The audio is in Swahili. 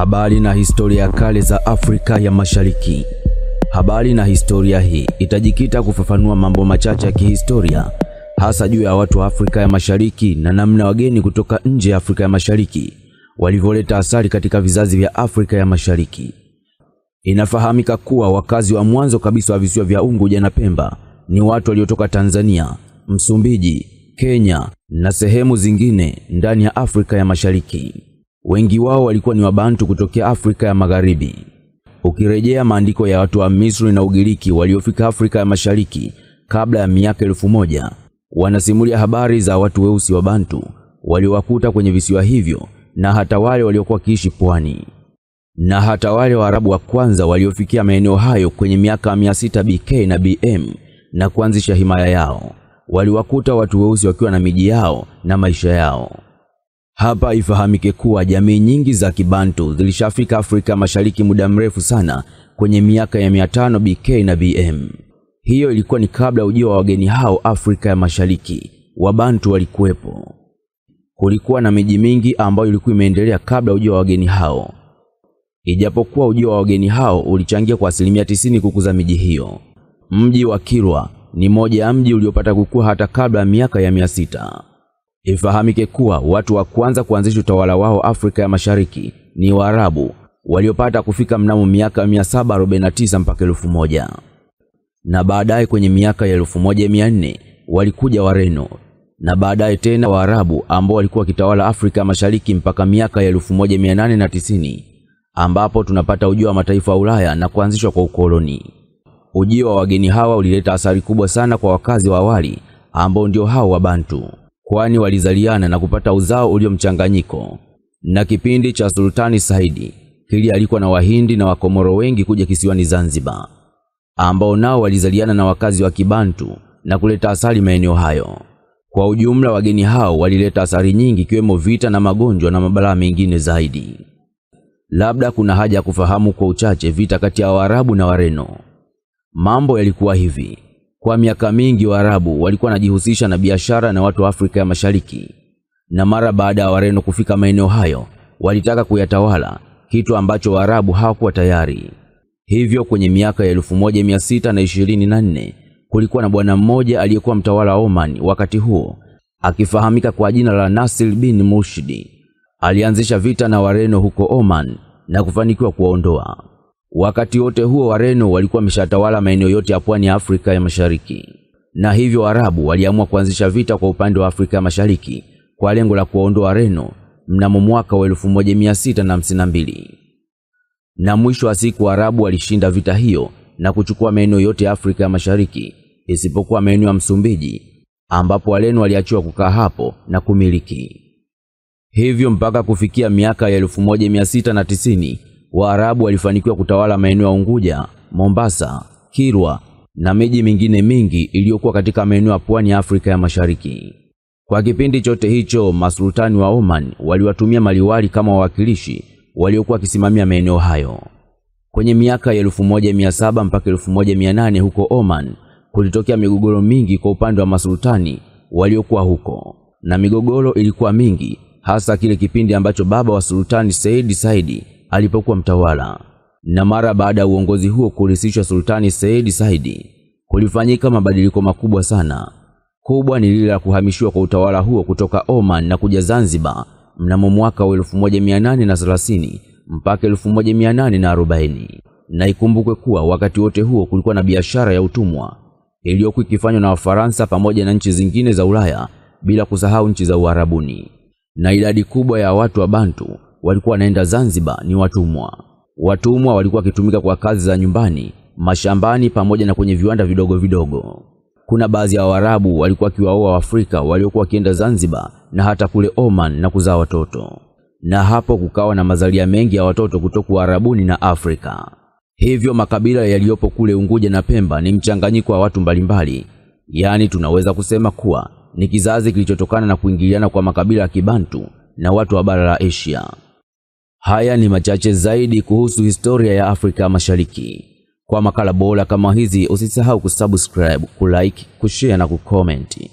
Habari na historia kale za Afrika ya Mashariki. Habari na historia hii itajikita kufafanua mambo machache ya kihistoria, hasa juu ya watu wa Afrika ya Mashariki na namna wageni kutoka nje ya Afrika ya Mashariki walivyoleta athari katika vizazi vya Afrika ya Mashariki. Inafahamika kuwa wakazi wa mwanzo kabisa wa visiwa vya Unguja na Pemba ni watu waliotoka Tanzania, Msumbiji, Kenya na sehemu zingine ndani ya Afrika ya Mashariki. Wengi wao walikuwa ni Wabantu kutokea Afrika ya Magharibi. Ukirejea maandiko ya watu wa Misri na Ugiriki waliofika Afrika ya Mashariki kabla ya miaka elfu moja wanasimulia habari za watu weusi wa Bantu waliowakuta kwenye visiwa hivyo na hata wale waliokuwa wakiishi pwani na hata wale Waarabu wa kwanza waliofikia maeneo hayo kwenye miaka 600 BK na BM na kuanzisha himaya yao waliwakuta watu weusi wakiwa na miji yao na maisha yao. Hapa ifahamike kuwa jamii nyingi za Kibantu zilishafika Afrika Mashariki muda mrefu sana kwenye miaka ya 500 BK na BM. Hiyo ilikuwa ni kabla ujio wa wageni hao Afrika ya Mashariki. Wabantu walikuwepo. Kulikuwa na miji mingi ambayo ilikuwa imeendelea kabla ujio wa wageni hao. Ijapokuwa ujio wa wageni hao ulichangia kwa asilimia tisini kukuza miji hiyo. Mji wa Kilwa ni moja ya mji uliopata kukua hata kabla ya miaka ya mia sita. Ifahamike kuwa watu wa kwanza kuanzisha utawala wao Afrika ya Mashariki ni Waarabu waliopata kufika mnamo miaka 749 mpaka elfu moja. Na baadaye kwenye miaka ya elfu moja mia nne walikuja Wareno. Na baadaye tena Waarabu ambao walikuwa wakitawala Afrika ya Mashariki mpaka miaka ya elfu moja mia nane na tisini ambapo tunapata ujio wa mataifa ya Ulaya na kuanzishwa kwa ukoloni. Ujio wa wageni hawa ulileta athari kubwa sana kwa wakazi wa awali ambao ndio hao Wabantu, kwani walizaliana na kupata uzao ulio mchanganyiko. Na kipindi cha Sultani Saidi kili alikuwa na Wahindi na Wakomoro wengi kuja kisiwani Zanzibar, ambao nao walizaliana na wakazi wa Kibantu na kuleta asali maeneo hayo. Kwa ujumla, wageni hao walileta athari nyingi, ikiwemo vita na magonjwa na mabalaa mengine zaidi. Labda kuna haja ya kufahamu kwa uchache vita kati ya Waarabu na Wareno. Mambo yalikuwa hivi: kwa miaka mingi Waarabu walikuwa wanajihusisha na biashara na watu wa Afrika ya Mashariki, na mara baada ya Wareno kufika maeneo hayo walitaka kuyatawala, kitu ambacho Waarabu hawakuwa tayari. Hivyo kwenye miaka ya elfu moja mia sita na ishirini na nne kulikuwa na bwana mmoja aliyekuwa mtawala wa Oman wakati huo akifahamika kwa jina la Nasir bin Murshidi. Alianzisha vita na Wareno huko Oman na kufanikiwa kuwaondoa. Wakati wote huo Wareno walikuwa wameshatawala maeneo yote ya pwani ya Afrika ya Mashariki, na hivyo Waarabu waliamua kuanzisha vita kwa upande wa Afrika ya Mashariki kwa lengo la kuwaondoa Wareno mnamo mwaka wa 1652 na mwisho wa siku Waarabu walishinda vita hiyo na kuchukua maeneo yote ya Afrika ya Mashariki isipokuwa maeneo ya Msumbiji ambapo Wareno waliachiwa kukaa hapo na kumiliki. Hivyo mpaka kufikia miaka ya 1690 Waarabu walifanikiwa kutawala maeneo ya Unguja, Mombasa, Kilwa na miji mingine mingi iliyokuwa katika maeneo ya pwani ya Afrika ya Mashariki. Kwa kipindi chote hicho, masultani wa Oman waliwatumia maliwali kama wawakilishi waliokuwa wakisimamia maeneo hayo. Kwenye miaka ya 1700 mpaka 1800 huko Oman kulitokea migogoro mingi kwa upande wa masultani waliokuwa huko, na migogoro ilikuwa mingi hasa kile kipindi ambacho baba wa sultani Said Saidi alipokuwa mtawala. Na mara baada ya uongozi huo kurisishwa sultani Said Saidi, kulifanyika mabadiliko makubwa sana. Kubwa ni lile la kuhamishiwa kwa utawala huo kutoka Oman na kuja Zanzibar mnamo mwaka wa 1830 mpaka 1840. Na ikumbukwe kuwa wakati wote huo kulikuwa na biashara ya utumwa iliyokuwa ikifanywa na Wafaransa pamoja na nchi zingine za Ulaya, bila kusahau nchi za Uarabuni na idadi kubwa ya watu wa Bantu walikuwa wanaenda Zanzibar ni watumwa. Watumwa walikuwa wakitumika kwa kazi za nyumbani, mashambani pamoja na kwenye viwanda vidogo vidogo. Kuna baadhi ya Waarabu walikuwa wakiwaoa Waafrika waliokuwa wakienda Zanzibar na hata kule Oman na kuzaa watoto, na hapo kukawa na mazalia mengi ya watoto kutoka Uarabuni na Afrika. Hivyo makabila yaliyopo kule Unguja na Pemba ni mchanganyiko wa watu mbalimbali, yaani tunaweza kusema kuwa ni kizazi kilichotokana na kuingiliana kwa makabila ya Kibantu na watu wa bara la Asia. Haya ni machache zaidi kuhusu historia ya Afrika Mashariki. Kwa makala bora kama hizi, usisahau kusubscribe, kulike, kushare na kukomenti.